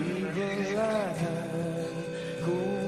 evil I have. Go